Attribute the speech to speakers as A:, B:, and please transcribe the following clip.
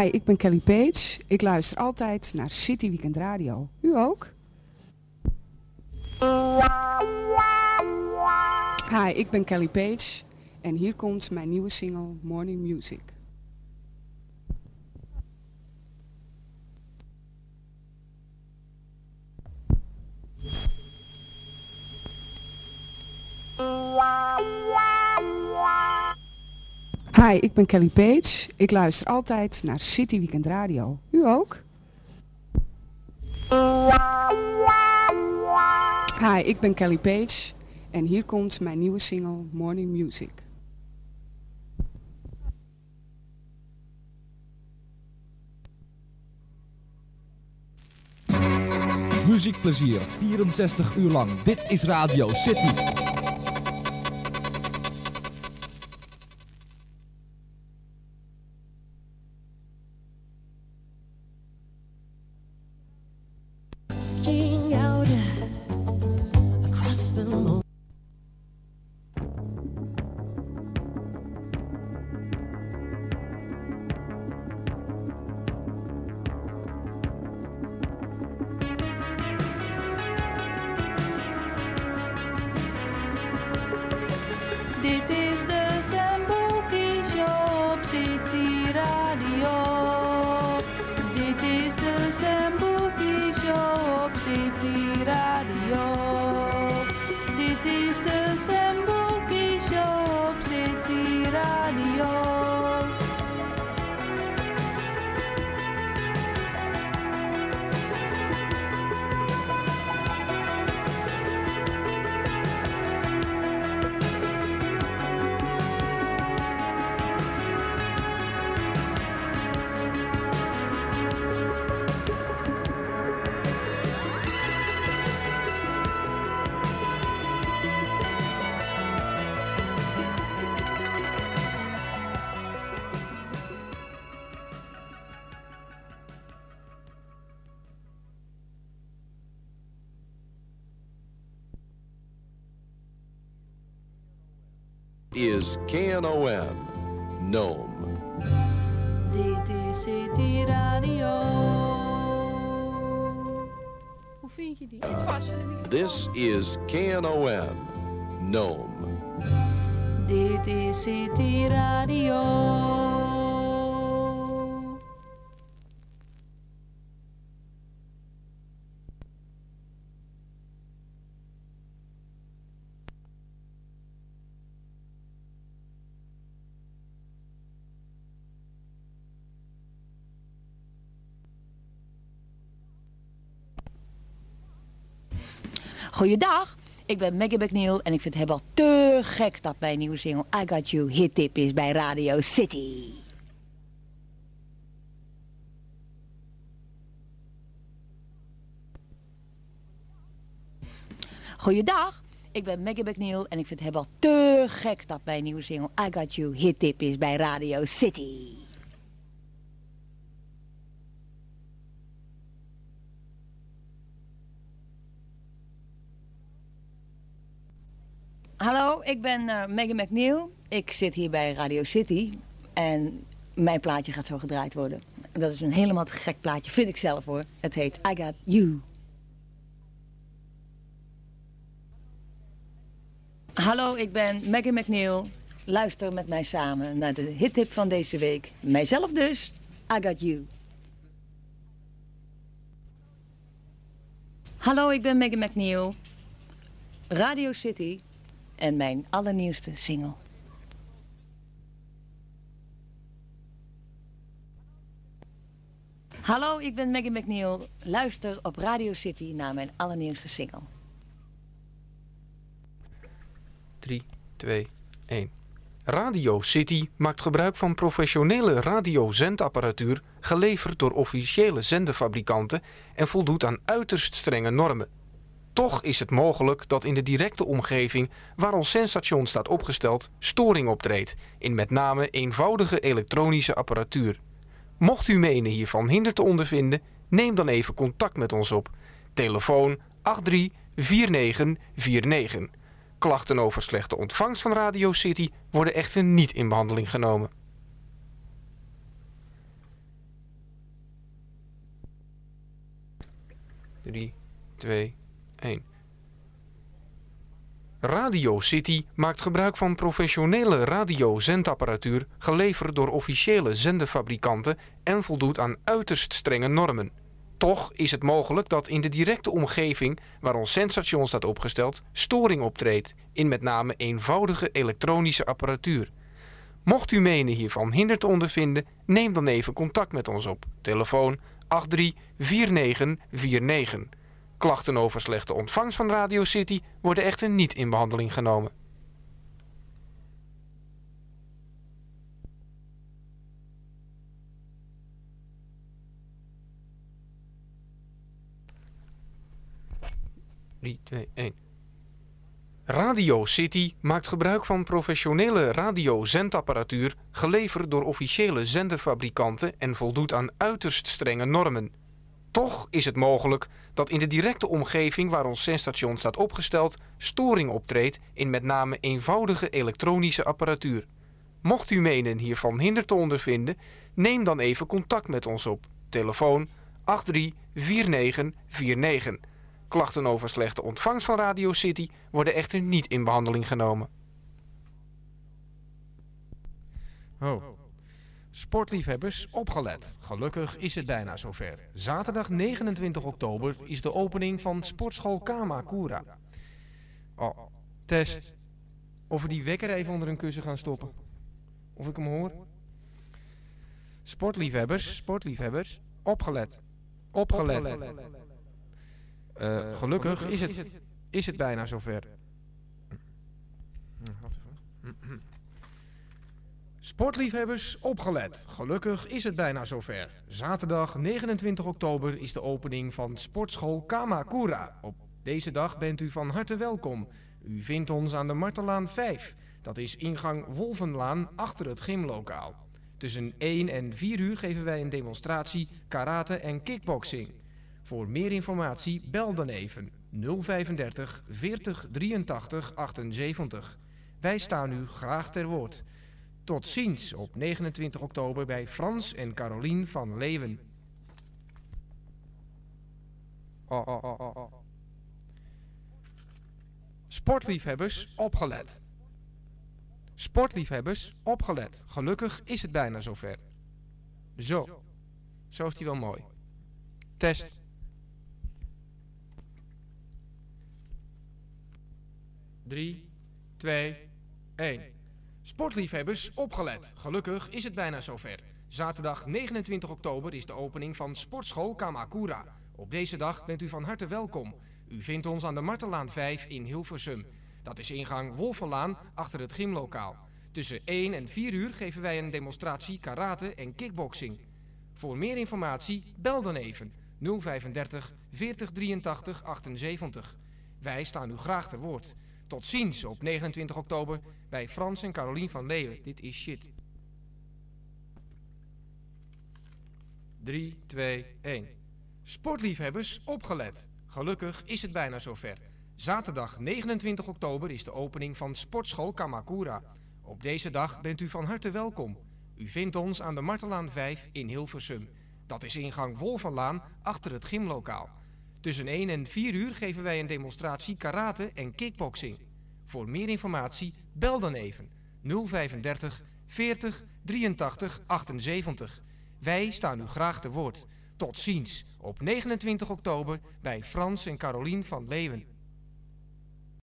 A: Hi, ik ben Kelly Page. Ik luister altijd naar City Weekend Radio. U ook? Hi, ik ben Kelly Page en hier komt mijn nieuwe single Morning Music. Hi, ik ben Kelly Page. Ik luister altijd naar City Weekend Radio. U ook? Hi, ik ben Kelly Page en hier komt mijn nieuwe single Morning Music.
B: Muziekplezier 64 uur lang. Dit is Radio City.
C: Show op City Radio. Vast in de microfoon.
D: This is KNOM, Nome.
C: Dit is City Radio.
E: Goeiedag, ik ben Maggie McNeil en ik vind het helemaal te gek dat mijn nieuwe single I Got You hit tip is bij Radio City. Goeiedag, ik ben Maggie McNeil en ik vind het helemaal te gek dat mijn nieuwe single I Got You hit tip is bij Radio City. Hallo, ik ben eh Maggie McNeil. Ik zit hier bij Radio City en mijn plaatje gaat zo gedraaid worden. Dat is een helemaal te gek plaatje, vind ik zelf hoor. Het heet I Got You. Hallo, ik ben Maggie McNeil. Luister met mij samen naar de hittip van deze week. Mijzelf dus, I Got You. Hallo, ik ben Maggie McNeil. Radio City en mijn allernieuwste single. Hallo, ik ben Maggie McNeil. Luister op Radio City naar mijn allernieuwste single.
F: 3, 2, 1. Radio City maakt gebruik van professionele radiozendapparatuur geleverd door officiële zenderfabrikanten en voldoet aan uiterst strenge normen. Toch is het mogelijk dat in de directe omgeving waar ons sensstation staat opgesteld storing optreedt in met name eenvoudige elektronische apparatuur. Mocht u menen hiervan hinder te ondervinden, neem dan even contact met ons op. Telefoon 834949. Klachten over slechte ontvangst van Radio City worden echter niet in behandeling genomen.
G: Drie, twee. 1. Radio City maakt gebruik van professionele radiozendapparatuur geleverd door officiële zendefabrikanten en voldoet aan uiterst strenge normen. Toch is het mogelijk dat in de directe omgeving waar ons zendstation staat opgesteld storing optreedt in met name eenvoudige elektronische apparatuur. Mocht u menen hiervan hinder te ondervinden, neem dan even contact met ons op. Telefoon 834949. Klachten over slechte ontvangst van Radio City worden echter niet in behandeling genomen. Radio City maakt gebruik van professionele radiozendapparatuur geleverd door officiële zenderfabrikanten en voldoet aan uiterst strenge normen. Toch is het mogelijk dat in de directe omgeving waar ons zendstation staat opgesteld storing optreedt in met name eenvoudige elektronische apparatuur. Mocht u menen hiervan hinder te ondervinden, neem dan even contact met ons op. Telefoon 834949. Klachten over slechte ontvangst van Radio City worden echter niet in behandeling genomen.
F: Oh. Sportliefhebbers, opgelet. Gelukkig is het bijna zover. Zaterdag 29 oktober is de opening van sportschool Kamakura. Oh, test. Of we die wekker even onder een kussen gaan stoppen. Of ik hem hoor. Sportliefhebbers, sportliefhebbers, opgelet. Opgelet. Eh, gelukkig is het, is het bijna zover. Sportliefhebbers, opgelet. Gelukkig is het bijna zover. Zaterdag 29 oktober is de opening van sportschool Kamakura. Op deze dag bent u van harte welkom. U vindt ons aan de Martelaan 5. Dat is ingang Wolvenlaan achter het gymlokaal. Tussen 1 en 4 uur geven wij een demonstratie karate en kickboxing. Voor meer informatie bel dan even 035 40 83 78. Wij staan u graag ter woord. Tot ziens op 29 oktober bij Frans en Carolien van Leeuwen. Oh, oh, oh. Sportliefhebbers, opgelet. Sportliefhebbers, opgelet. Gelukkig is het bijna zover. Zo. Zo is die wel mooi. Test. Drie, twee, één. Sportliefhebbers, opgelet. Gelukkig is het bijna zover. Zaterdag 29 oktober is de opening van Sportschool Kamakura. Op deze dag bent u van harte welkom. U vindt ons aan de Martelaan 5 in Hilversum. Dat is ingang Wolvenlaan achter het gymlokaal. Tussen 1 en 4 uur geven wij een demonstratie karate en kickboxing. Voor meer informatie bel dan even 035 40 83 78. Wij staan u graag te woord. Tot ziens op 29 oktober bij Frans en Carolien van Leeuwen. Dit is shit. 3, 2, 1. Sportliefhebbers, opgelet. Gelukkig is het bijna zover. Zaterdag 29 oktober is de opening van Sportschool Kamakura. Op deze dag bent u van harte welkom. U vindt ons aan de Martelaan 5 in Hilversum. Dat is ingang Wolvenlaan achter het gymlokaal. Tussen 1 en 4 uur geven wij een demonstratie karate en kickboxing. Voor meer informatie bel dan even 035 40 83 78. Wij staan u graag te woord. Tot ziens op 29 oktober bij Frans en Carolien van Leeuwen.